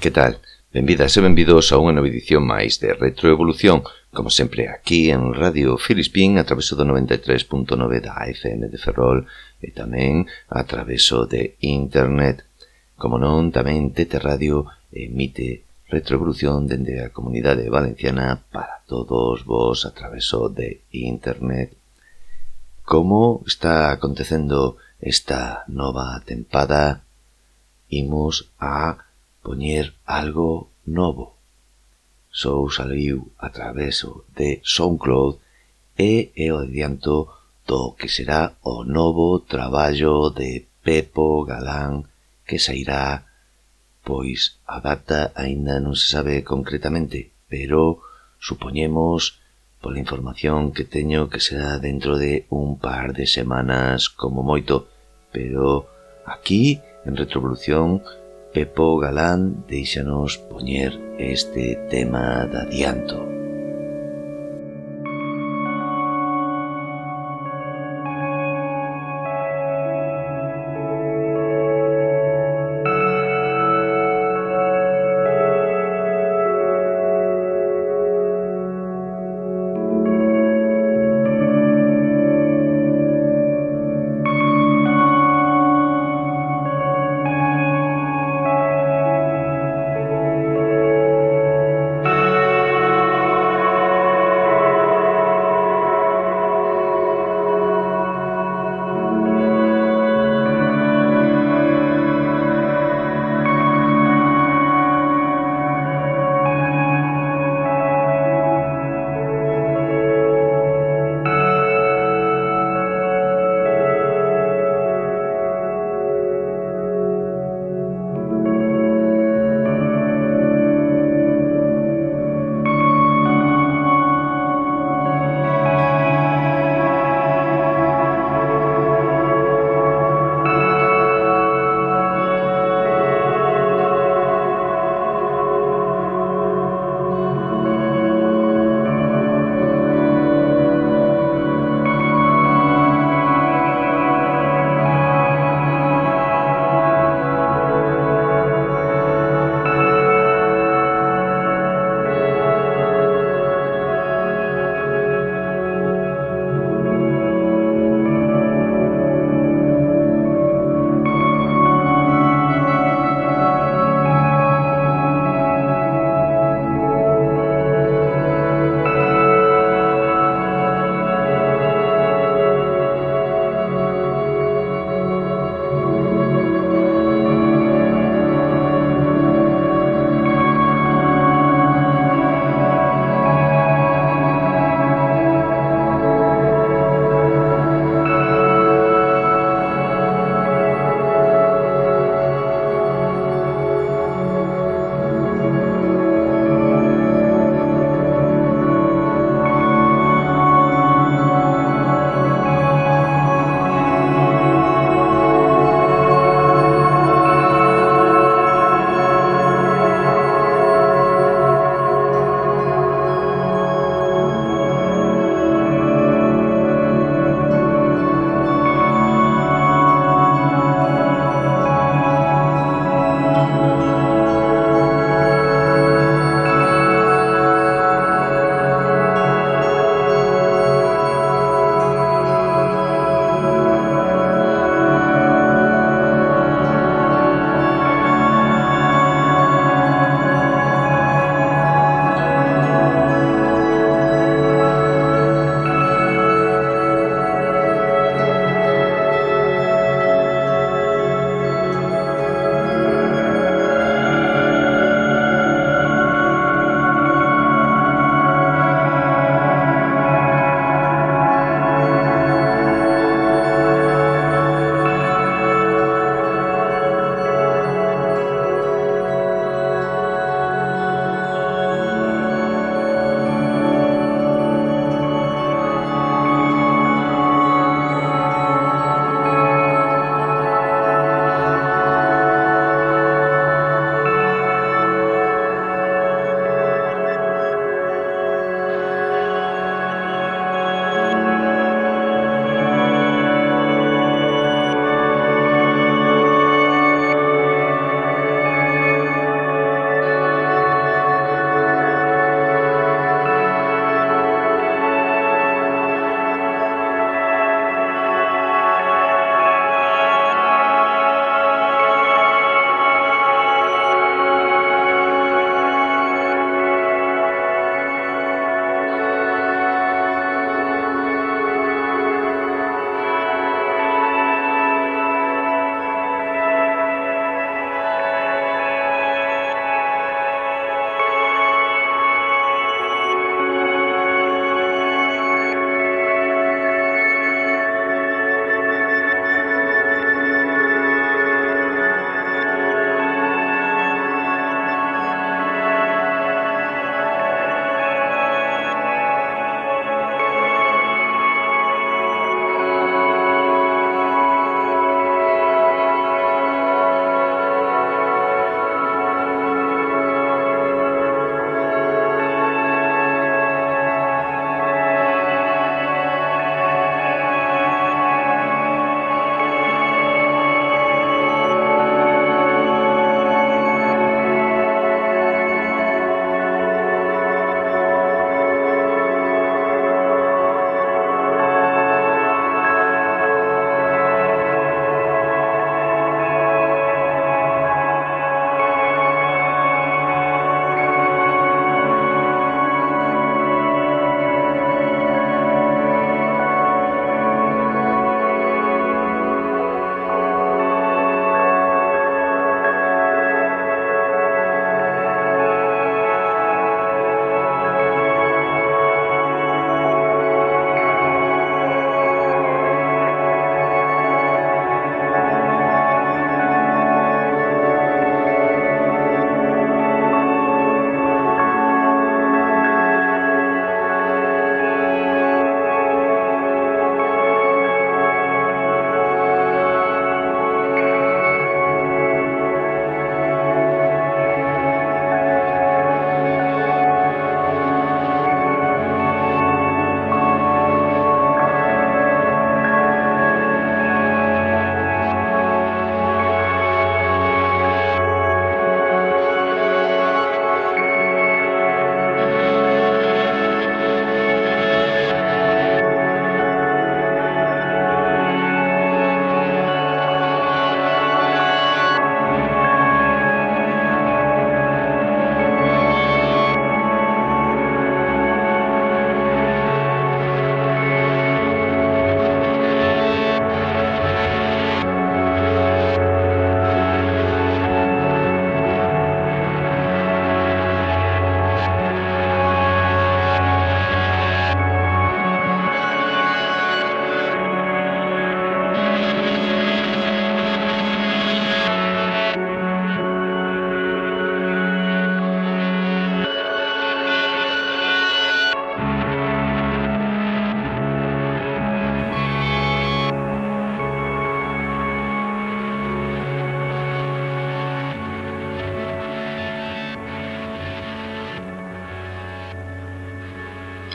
que tal? Benvidas e benvidos a unha nova edición máis de Retroevolución, como sempre aquí en Radio Filispín a traveso do 93.9 da FM de Ferrol e tamén a traveso de Internet. Como non, tamén Tete Radio emite Retroevolución dende a Comunidade Valenciana para todos vos a traveso de Internet. Como está acontecendo esta nova tempada, imos a poñer algo novo. Sou saliu a traveso de SoundCloud e é o adianto do que será o novo traballo de Pepo Galán que sairá pois a data aínda non se sabe concretamente, pero supoñemos pola información que teño que será dentro de un par de semanas como moito, pero aquí en Retrovolución Pepo Galán deixanos poñer este tema de adianto.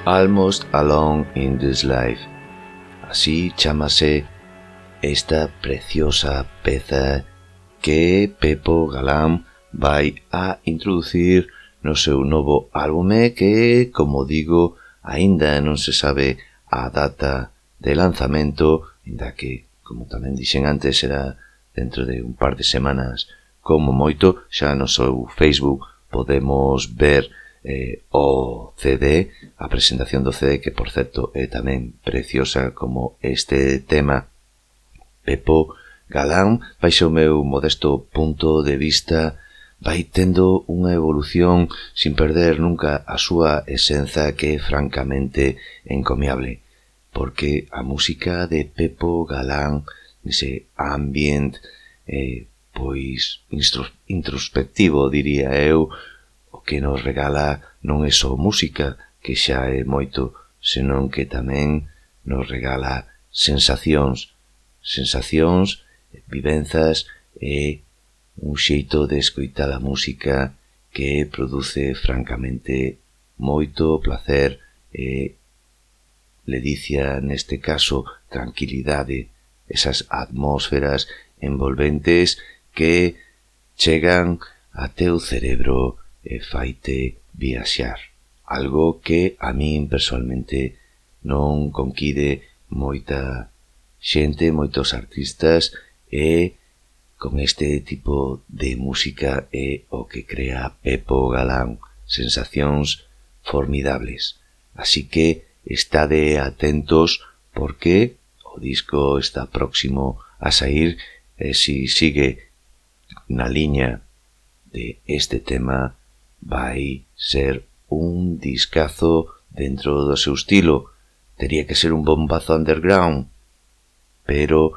Almost Alone in This Life. Así chamase esta preciosa peza que Pepo Galán vai a introducir no seu novo álbume que, como digo, aínda non se sabe a data de lanzamento, ainda que, como tamén dixen antes, será dentro de un par de semanas como moito, xa no seu Facebook podemos ver eh, o CD, a presentación do CD que por certo é tamén preciosa como este tema Pepo Galán baixo o meu modesto punto de vista vai tendo unha evolución sin perder nunca a súa esenza que é francamente encomiable porque a música de Pepo Galán nese ambient eh, pois introspectivo diría eu O que nos regala non é só música, que xa é moito, senón que tamén nos regala sensacións, sensacións, vivenzas e un xeito de escoitar a música que produce francamente moito placer e ledicia neste caso tranquilidade, esas atmósferas envolventes que chegan a teu cerebro e faite viaxar, algo que a min personalmente non conquide moita xente, moitos artistas e con este tipo de música é o que crea Pepo Galán, sensacións formidables. Así que estade atentos porque o disco está próximo a sair e si sigue na liña de este tema vai ser un discazo dentro do seu estilo. Tería que ser un bombazo underground, pero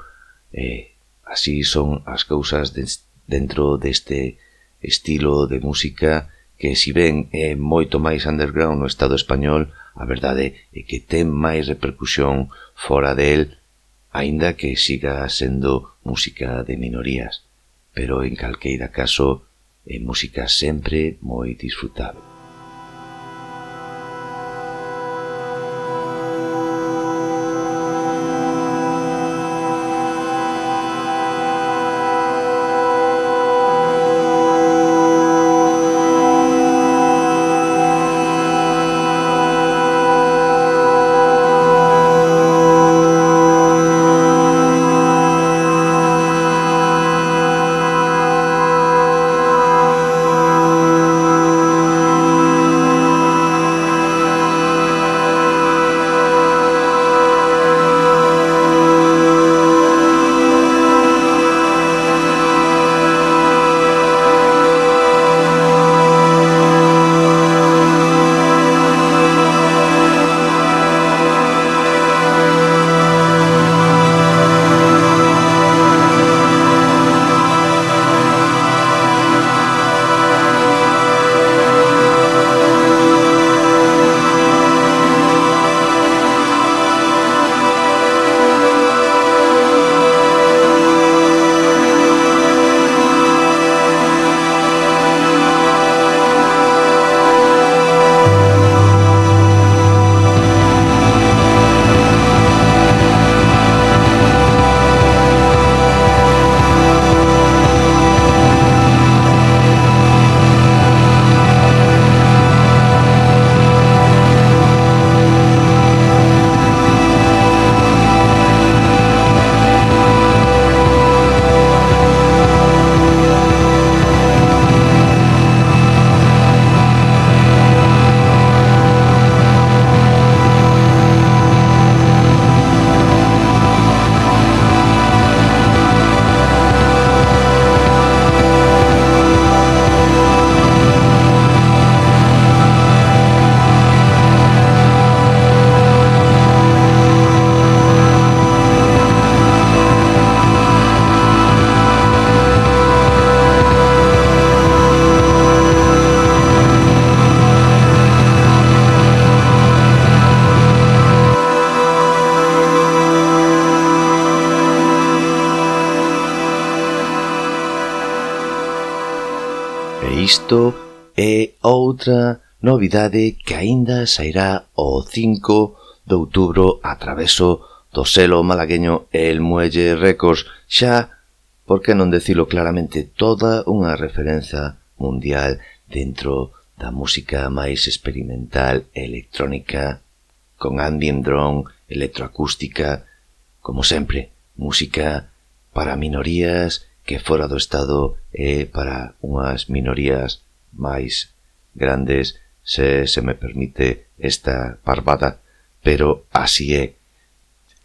eh, así son as cousas de, dentro deste estilo de música que si ben é moito máis underground no Estado español, a verdade é que ten máis repercusión fora del, aínda que siga sendo música de minorías. Pero en calqueira caso, e música sempre moi disfrutable. Isto é outra novidade que aínda sairá o 5 de outubro a traveso do selo malagueño El Muelle Records, xa, por que non decilo claramente, toda unha referencia mundial dentro da música máis experimental electrónica, con ambient drone, electroacústica, como sempre, música para minorías que fora do Estado é para unhas minorías máis grandes, se se me permite esta parvada, pero así é.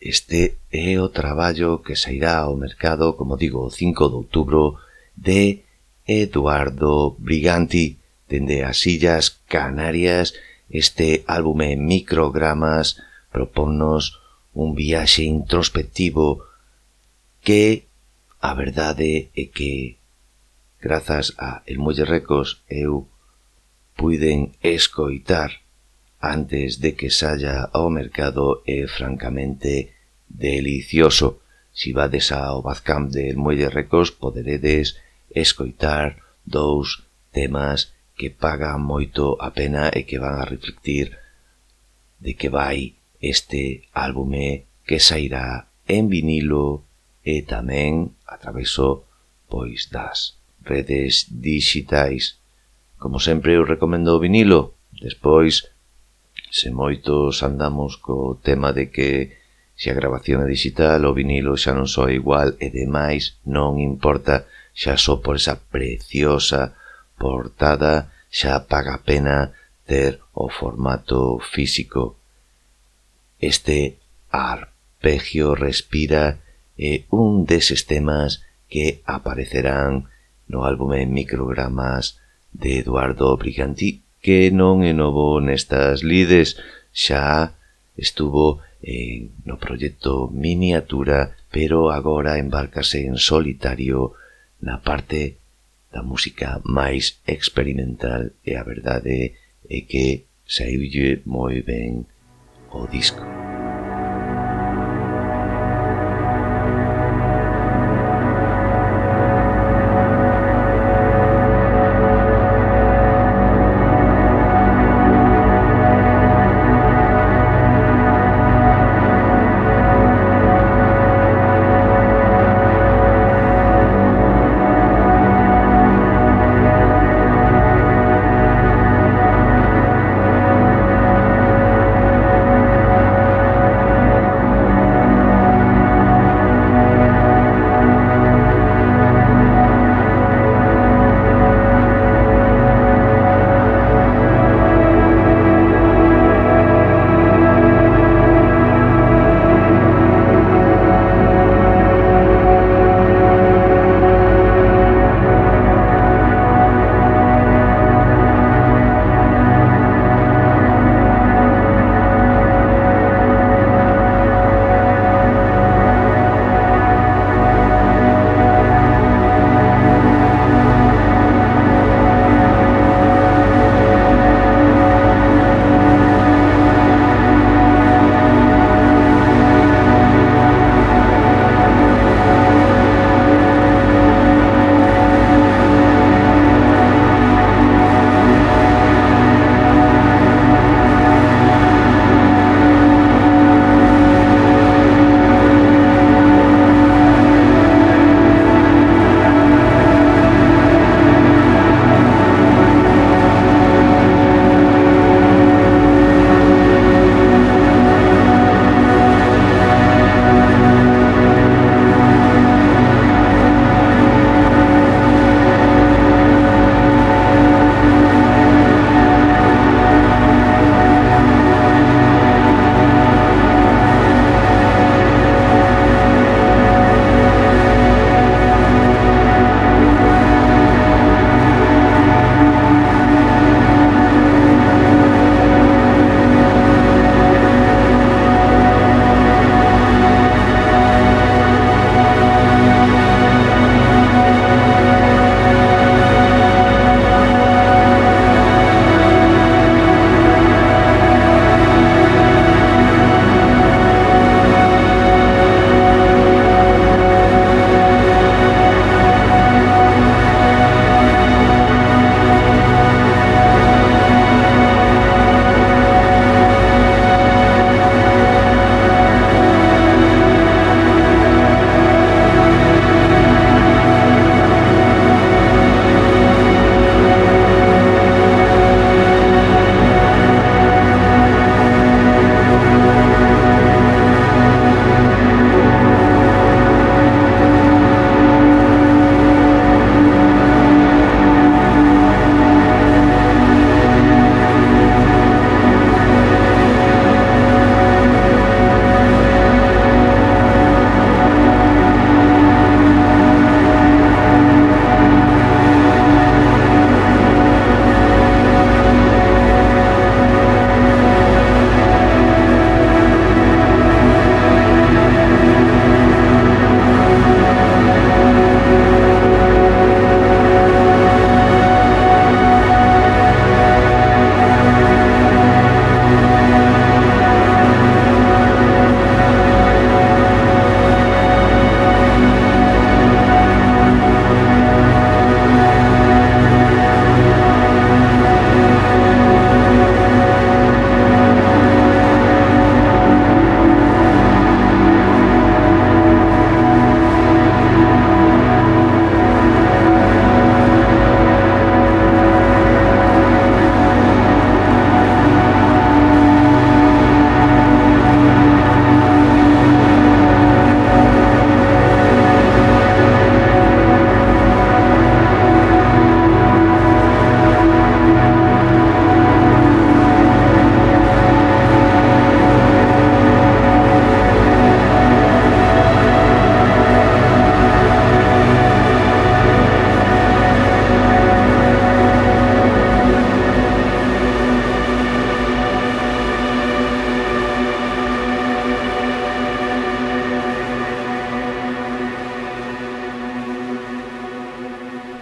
Este é o traballo que sairá ao mercado, como digo, o 5 de outubro, de Eduardo Briganti, dende as Illas Canarias, este álbume Microgramas proponnos un viaxe introspectivo que A verdade é que, grazas a El Muelle Recos eu puiden escoitar antes de que saia ao mercado é francamente delicioso. Si vades ao Bazcamp de El Recos poderedes escoitar dous temas que pagan moito a pena e que van a reflectir de que vai este álbume que sairá en vinilo e tamén a traveso pois das redes digitais. Como sempre, eu recomendo o vinilo. Despois, se moitos andamos co tema de que se a grabación é digital, o vinilo xa non soa igual e demais non importa xa só por esa preciosa portada xa paga pena ter o formato físico. Este arpegio respira é un deses temas que aparecerán no álbum en microgramas de Eduardo Briganti, que non é novo nestas lides, xa estuvo en, no proxecto Miniatura, pero agora embarcase en solitario na parte da música máis experimental e a verdade é que saiulle moi ben o disco.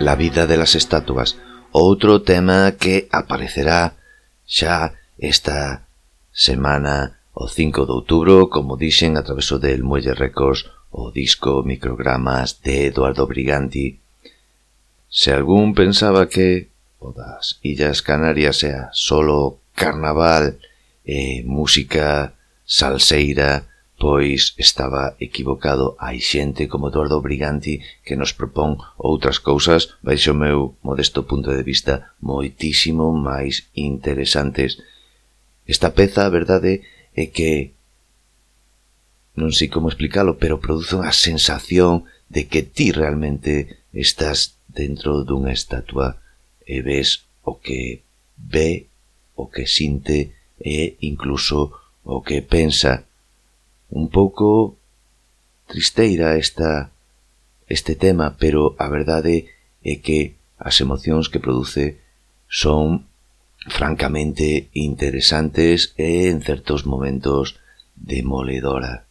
la vida de las estatuas, outro tema que aparecerá xa esta semana o 5 de outubro, como dixen a traveso del Muelle Records o disco Microgramas de Eduardo Briganti. Se algún pensaba que o das Illas Canarias sea solo carnaval e música salseira, pois estaba equivocado. Hai xente como Eduardo Briganti que nos propón outras cousas baixo o meu modesto punto de vista moitísimo máis interesantes. Esta peza, a verdade, é que non sei como explicalo, pero produce unha sensación de que ti realmente estás dentro dunha estatua e ves o que ve, o que sinte e incluso o que pensa un pouco tristeira esta este tema, pero a verdade é que as emocións que produce son francamente interesantes e en certos momentos demoledora.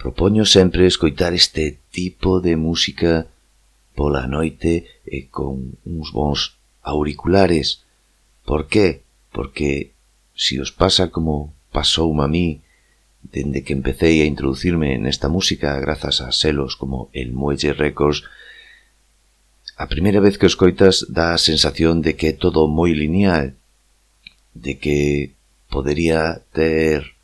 Propoño sempre escoitar este tipo de música pola noite e con uns bons auriculares. Por qué? Porque si os pasa como pasou a mí dende que empecé a introducirme nesta música grazas a selos como el Muelle Records, a primeira vez que os coitas dá a sensación de que é todo moi lineal, de que podería ter,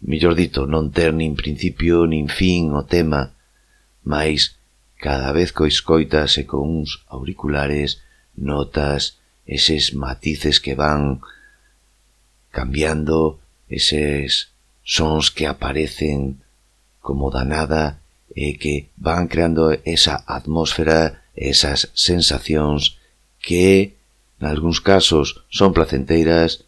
millor dito, non ter nin principio nin fin o tema, mais cada vez que escoitas e con uns auriculares notas eses matices que van cambiando, eses sons que aparecen como da nada e que van creando esa atmósfera, esas sensacións que, nalgúns casos, son placenteiras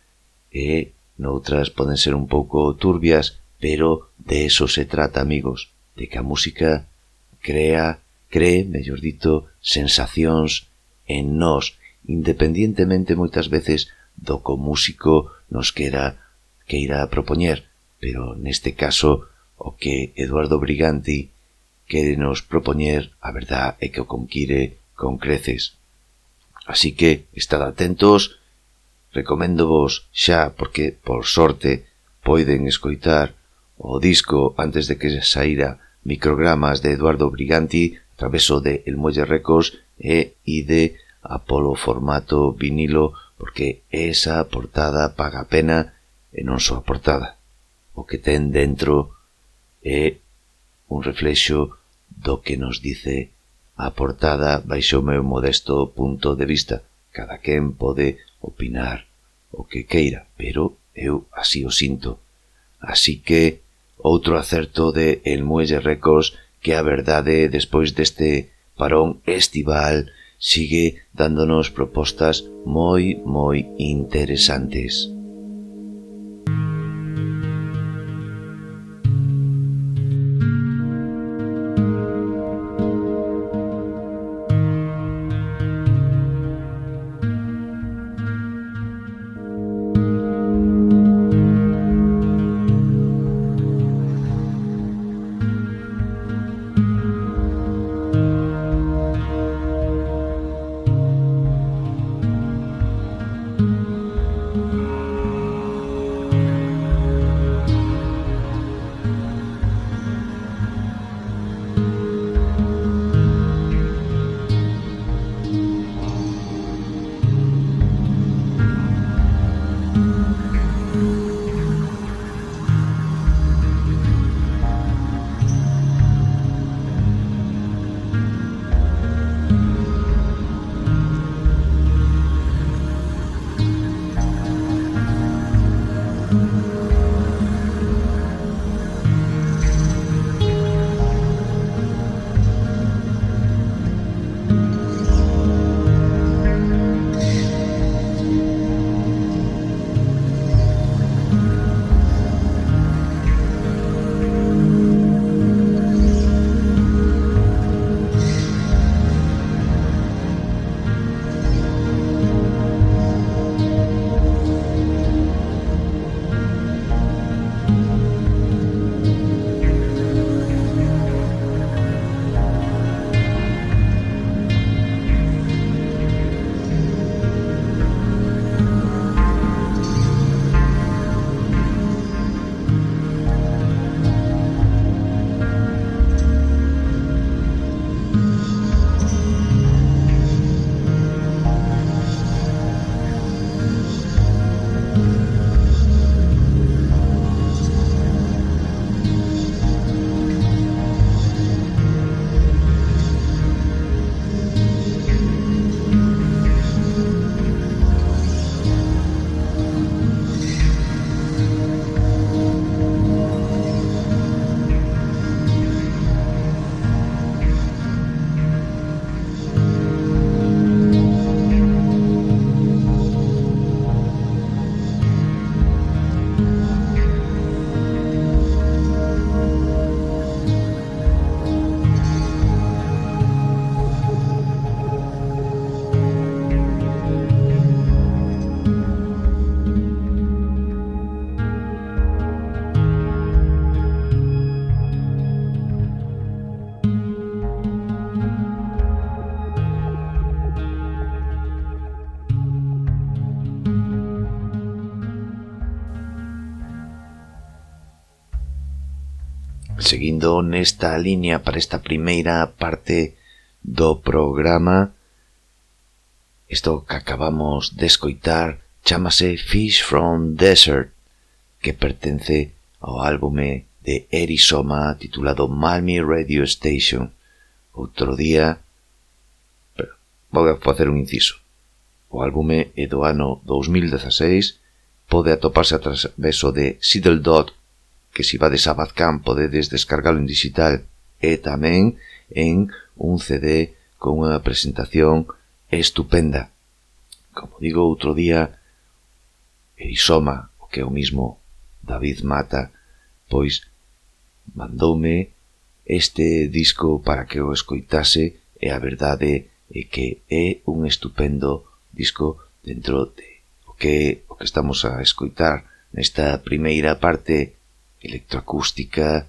e noutras poden ser un pouco turbias, pero de eso se trata, amigos, de que a música crea, cree, mellor dito, sensacións en nós, independientemente moitas veces do co músico nos quera queira propoñer pero neste caso o que Eduardo Briganti quere nos propoñer a verdad é que o conquire con creces. Así que estad atentos, recomendo vos xa porque por sorte poiden escoitar o disco antes de que saíra microgramas de Eduardo Briganti a traveso de El Muelle Records e ID Apolo formato vinilo porque esa portada paga pena e non só a portada o que ten dentro é un reflexo do que nos dice a portada baixo o meu modesto punto de vista. Cada quen pode opinar o que queira, pero eu así o sinto. Así que outro acerto de El Muelle Records que a verdade despois deste parón estival sigue dándonos propostas moi, moi interesantes. seguindo nesta liña para esta primeira parte do programa, isto que acabamos de escoitar chamase Fish from Desert, que pertence ao álbume de Erisoma titulado Malmi Radio Station. Outro día, pero vou a facer un inciso. O álbume é do ano 2016, pode atoparse a traveso de Sidle.com que si vades a Badcamp podedes descargalo en digital e tamén en un CD con unha presentación estupenda. Como digo outro día, Erisoma, o que é o mismo David Mata, pois mandoume este disco para que o escoitase e a verdade é que é un estupendo disco dentro de o que, o que estamos a escoitar nesta primeira parte electroacústica,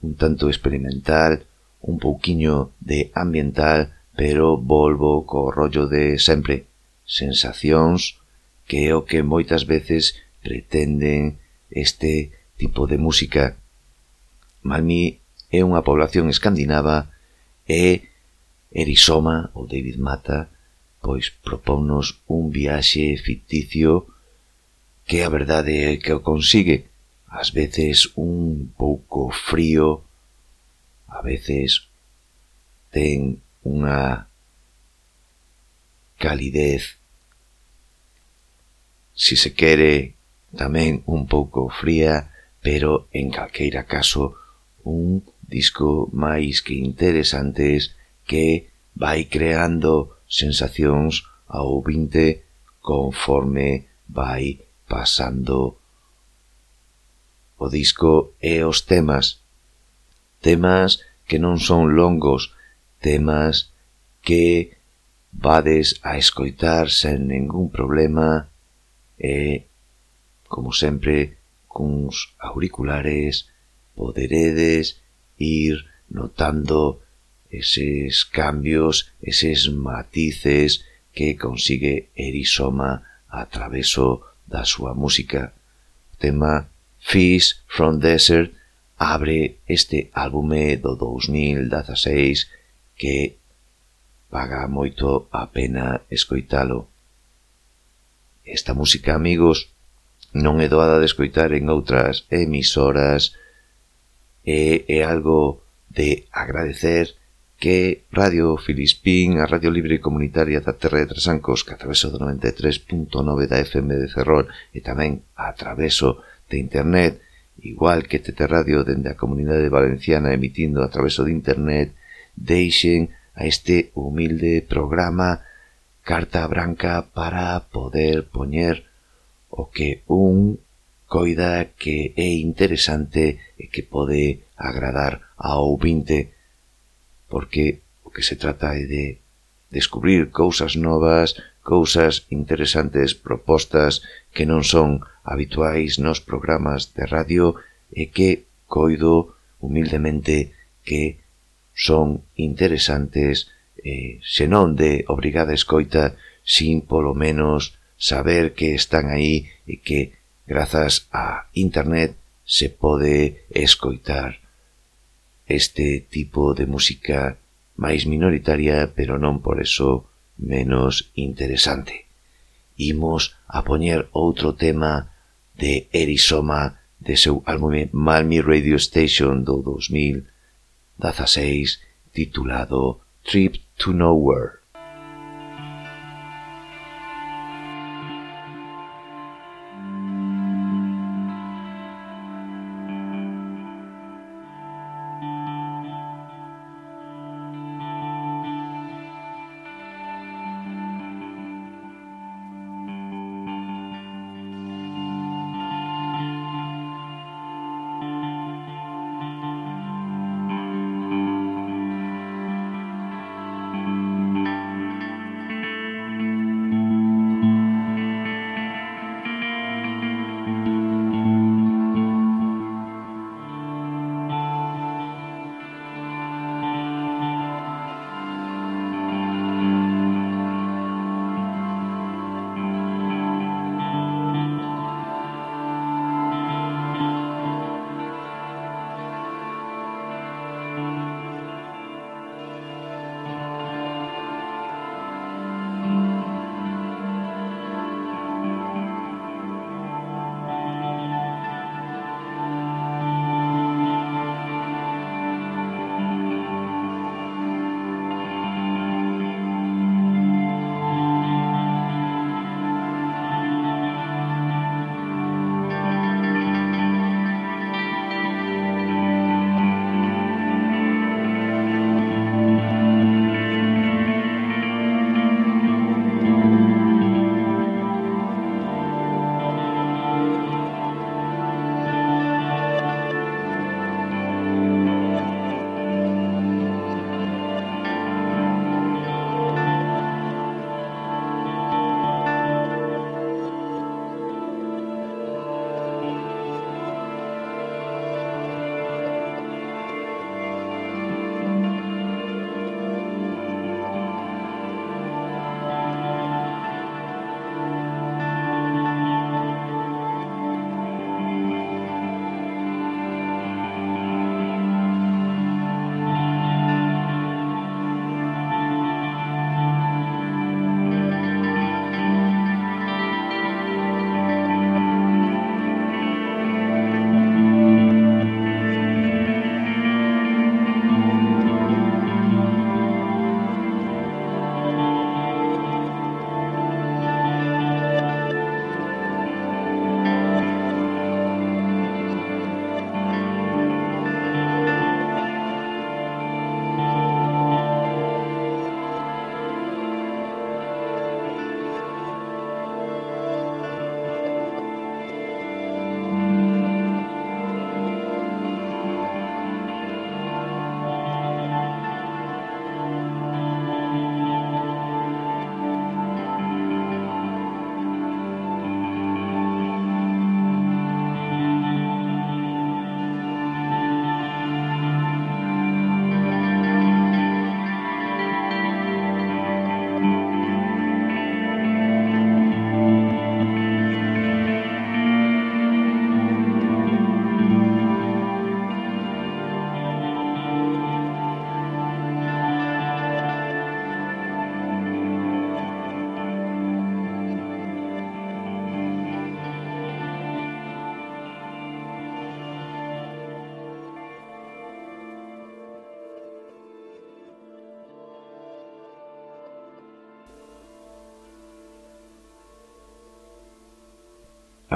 un tanto experimental, un pouquiño de ambiental, pero volvo co rollo de sempre, sensacións que é o que moitas veces pretenden este tipo de música. Malmi é unha población escandinava e Erisoma, ou David Mata, pois propónnos un viaxe ficticio que a verdade é que o consigue, ás veces un pouco frío, a veces ten unha calidez, si se quere, tamén un pouco fría, pero en calqueira caso un disco máis que interesantes que vai creando sensacións ao ouvinte conforme vai pasando O disco e os temas. Temas que non son longos, temas que vades a escoitar sen ningún problema e, como sempre, cuns auriculares poderedes ir notando eses cambios, eses matices que consigue Erisoma a traveso da súa música. O tema Fish from Desert abre este álbume do 2016 que paga moito a pena escoitalo. Esta música, amigos, non é doada de escoitar en outras emisoras e é algo de agradecer que Radio Filispín, a Radio Libre e Comunitaria da Terra de Trasancos, que atraveso do 93.9 da FM de Ferrol e tamén atraveso de Internet, igual que TT Radio dende a comunidade valenciana emitindo a traveso de Internet, deixen a este humilde programa carta branca para poder poñer o que un coida que é interesante e que pode agradar ao ouvinte, porque o que se trata é de descubrir cousas novas, cousas interesantes, propostas que non son habituais nos programas de radio e que coido humildemente que son interesantes eh, senón de obrigada escoita, sin polo menos saber que están aí e que, grazas a internet, se pode escoitar este tipo de música máis minoritaria, pero non por eso menos interesante imos a poñer outro tema de Erisoma de seu álbum Malmi Radio Station do 2016 titulado Trip to Nowhere.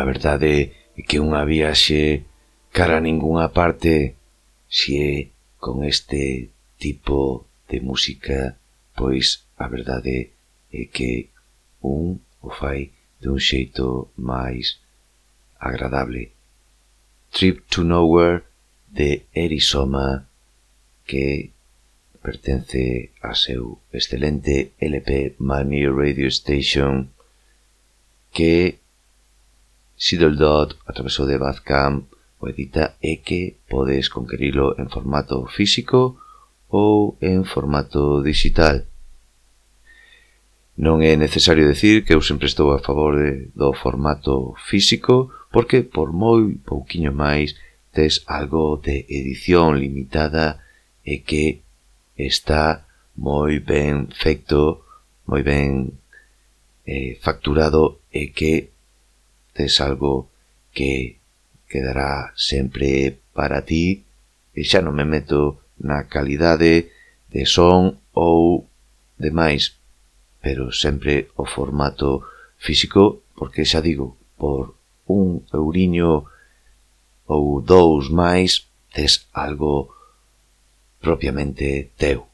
verdade é que unha viaxe cara a ningunha parte si é con este tipo de música, pois a verdade é que un o fai dun xeito máis agradable. Trip to Nowhere de Erisoma que pertence a seu excelente LP Money Radio Station que Sidle.dot a través de Badcamp pois o edita e que podes conquerilo en formato físico ou en formato digital. Non é necesario decir que eu sempre estou a favor de, do formato físico porque por moi pouquiño máis tes algo de edición limitada e que está moi ben feito, moi ben eh, facturado e que tes algo que quedará sempre para ti e xa non me meto na calidade de son ou demais, pero sempre o formato físico, porque xa digo, por un euriño ou dous máis tes algo propiamente teu.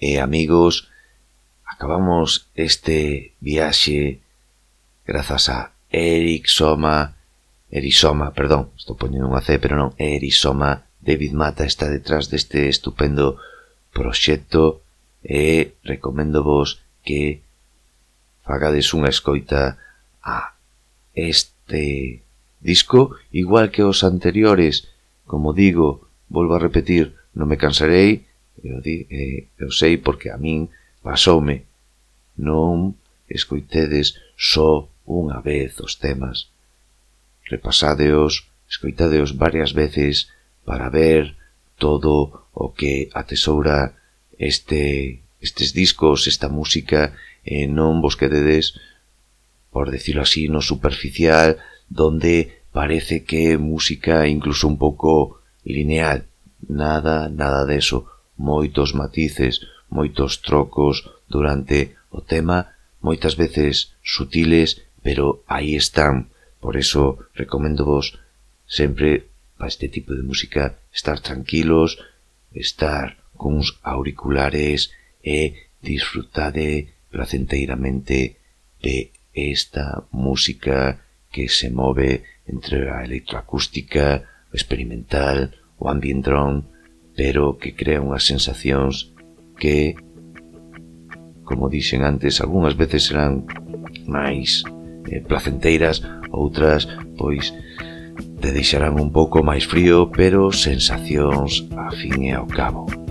E amigos, acabamos este viaxe grazas a Erixoma, Erisoma, perdón, estou poñendo unha C, pero non, Erisoma, David Mata está detrás deste estupendo proxecto e recomendo vos que fagades unha escoita a este disco, igual que os anteriores, como digo, volvo a repetir, non me cansarei, eu, di, eh, eu sei porque a min pasoume, non escoitedes só so unha vez os temas. Repasadeos, escoitadeos varias veces para ver todo o que atesoura este, estes discos, esta música, e non vos quededes, por decirlo así, no superficial, donde parece que é música incluso un pouco lineal. Nada, nada deso. Moitos matices, moitos trocos durante o tema, moitas veces sutiles pero aí están. Por eso recomendo vos sempre para este tipo de música estar tranquilos, estar cuns auriculares e disfrutade placenteiramente de esta música que se move entre a electroacústica, o experimental, o ambient drone, pero que crea unhas sensacións que, como dixen antes, algunhas veces serán máis eh, placenteiras, outras pois te deixarán un pouco máis frío, pero sensacións a fin e ao cabo.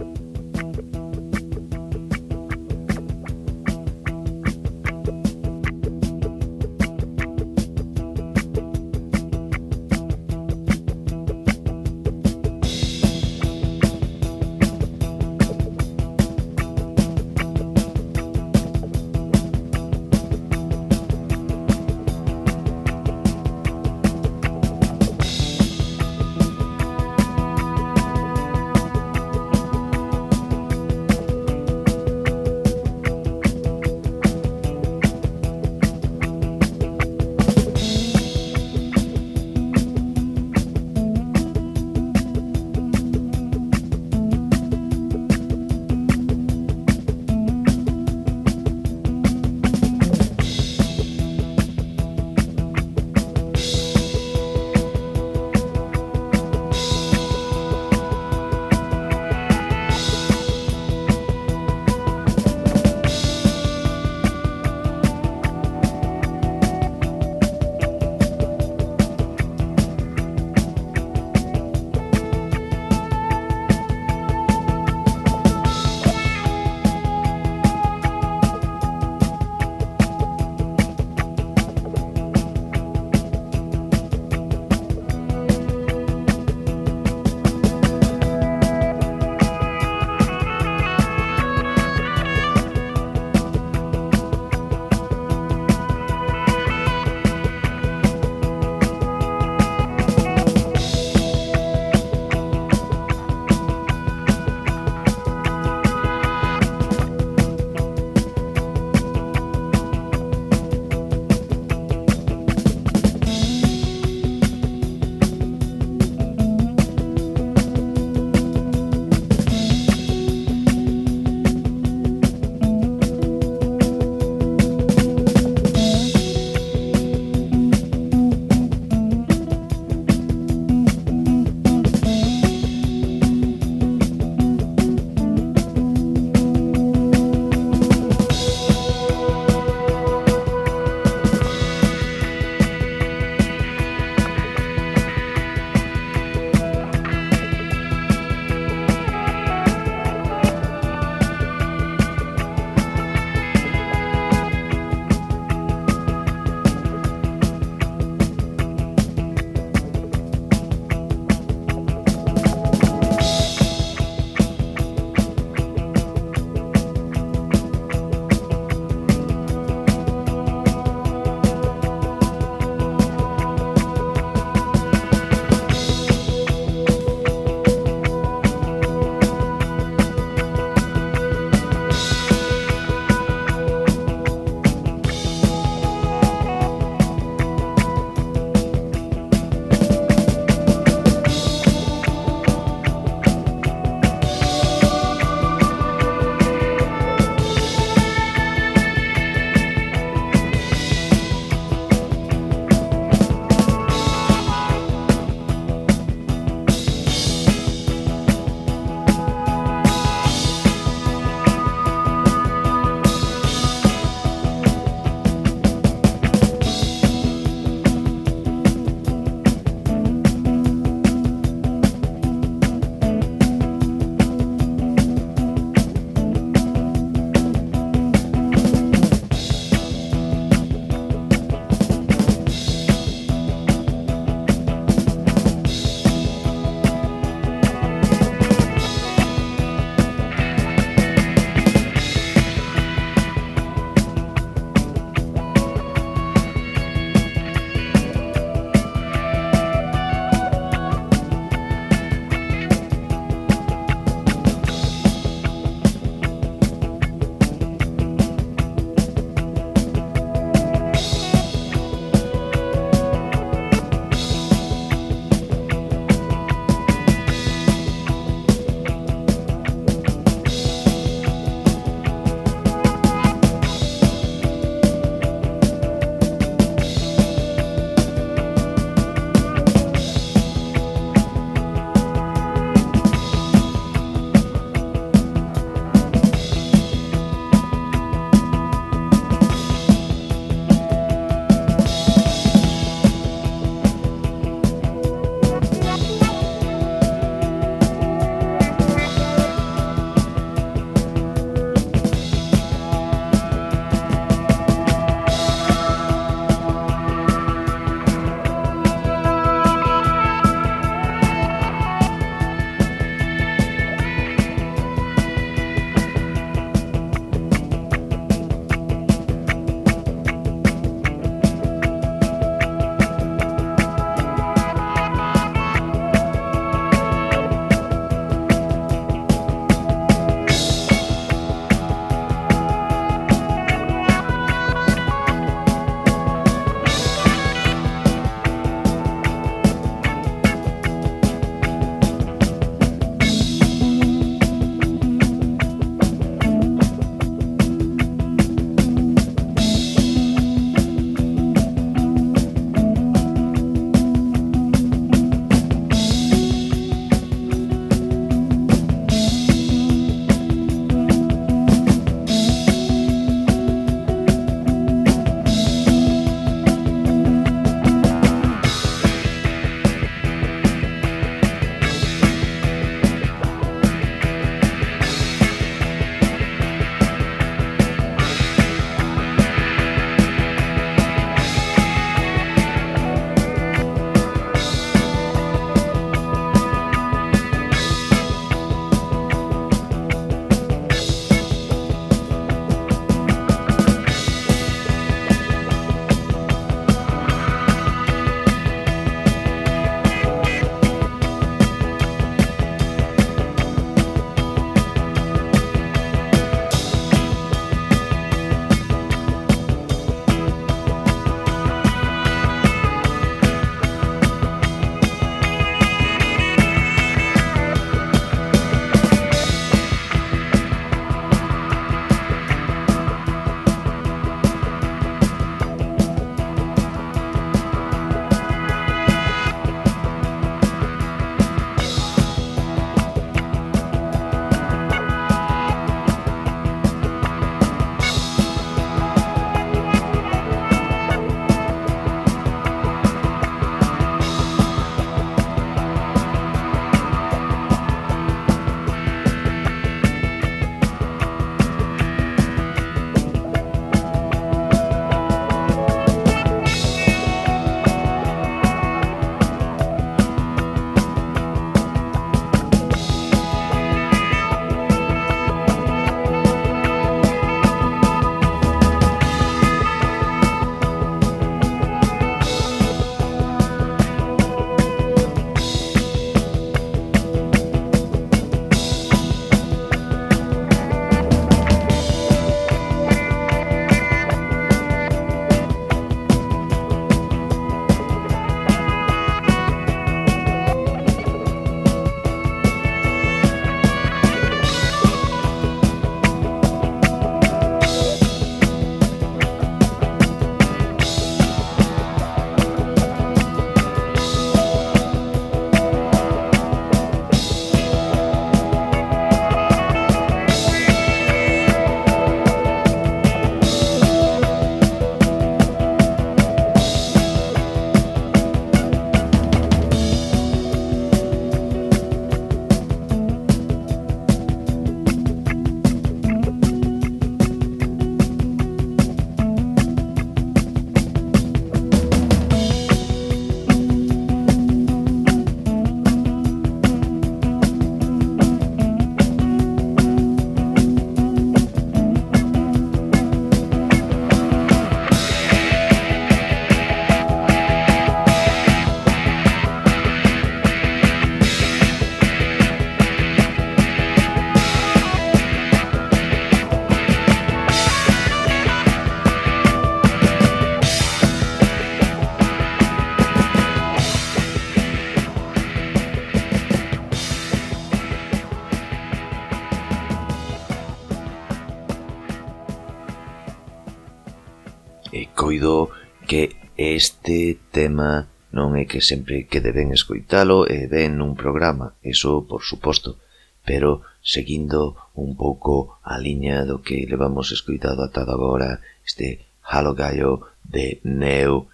este tema non é que sempre quede ben escoitalo e ben nun programa, eso por suposto, pero seguindo un pouco a liña do que levamos escoitado atado agora, este Halo Gallo de Neu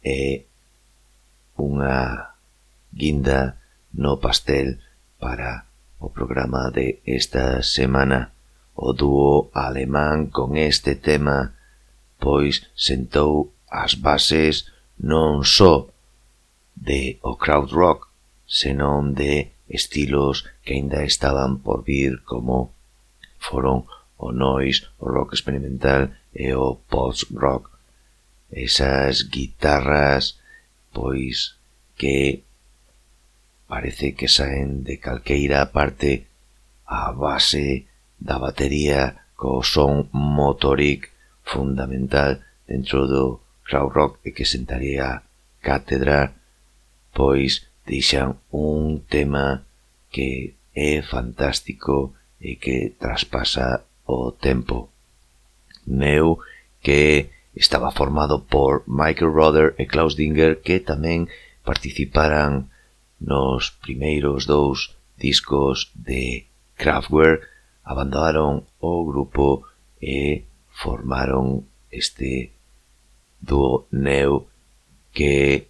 é unha guinda no pastel para o programa de esta semana. O dúo alemán con este tema pois sentou as bases non só de o crowd rock, senón de estilos que aínda estaban por vir como foron o noise, o rock experimental e o post-rock. Esas guitarras, pois, que parece que saen de calqueira parte a base da batería co son motoric fundamental dentro do Rawrock e que sentaría cátedra, pois deixan un tema que é fantástico e que traspasa o tempo. Neu que estaba formado por Michael Rother e Klaus Dinger que tamén participaran nos primeiros dous discos de Kraftwerk abandonaron o grupo e formaron este do Neo que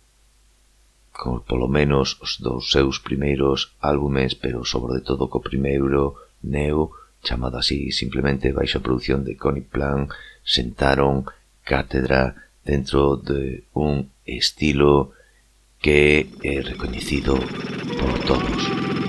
con polo menos os dos seus primeiros álbumes, pero sobre todo co primeiro Neo, chamado así simplemente baixo a produción de Connie Plan, sentaron cátedra dentro de un estilo que é recoñecido por todos.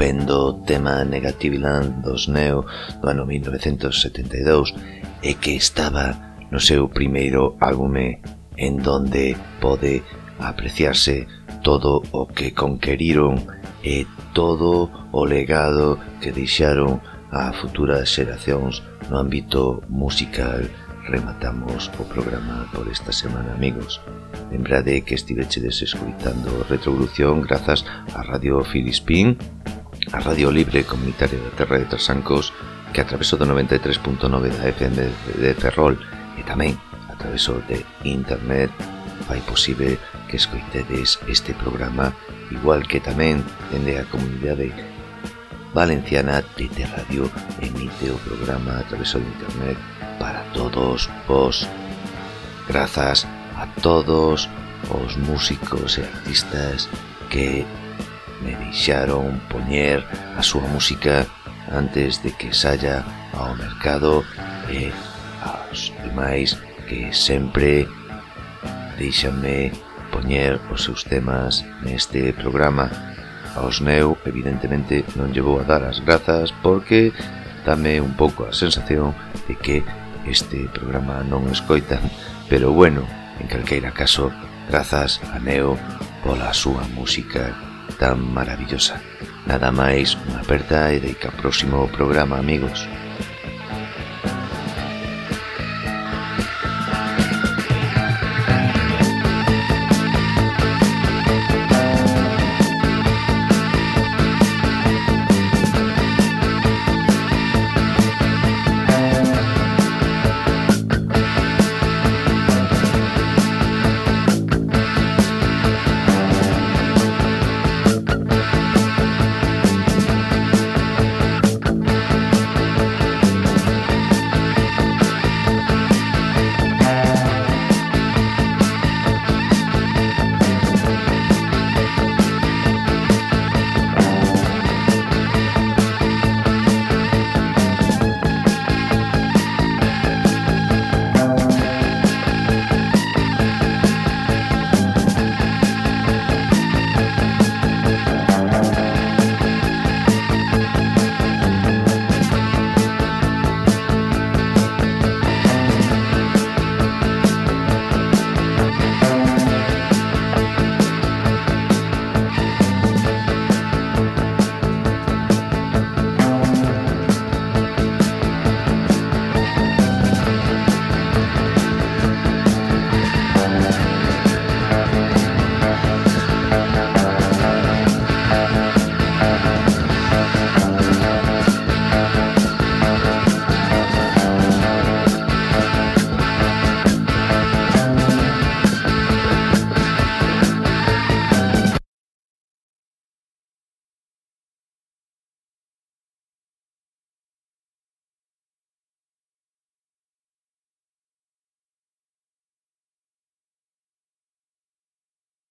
estupendo tema Negativiland dos Neo do ano 1972 e que estaba no seu primeiro álbume en donde pode apreciarse todo o que conqueriron e todo o legado que deixaron a futuras xeracións no ámbito musical rematamos o programa por esta semana, amigos. Lembrade que estivechedes escuitando Retrovolución grazas a Radio Filispín a Radio Libre Comunitaria da Terra de Trasancos que atraveso do 93.9 da FM de Ferrol e tamén a traveso de internet fai posible que escoitedes este programa igual que tamén dende a comunidade valenciana TT Radio emite o programa a través de internet para todos vos. Grazas a todos os músicos e artistas que me deixaron poñer a súa música antes de que saia ao mercado e aos demais que sempre deixanme poñer os seus temas neste programa. Aos Neu, evidentemente, non llevo a dar as grazas porque dame un pouco a sensación de que este programa non escoitan, pero bueno, en calqueira caso, grazas a Neo pola súa música tan maravillosa. Nada máis, unha aperta e deica próximo programa, amigos.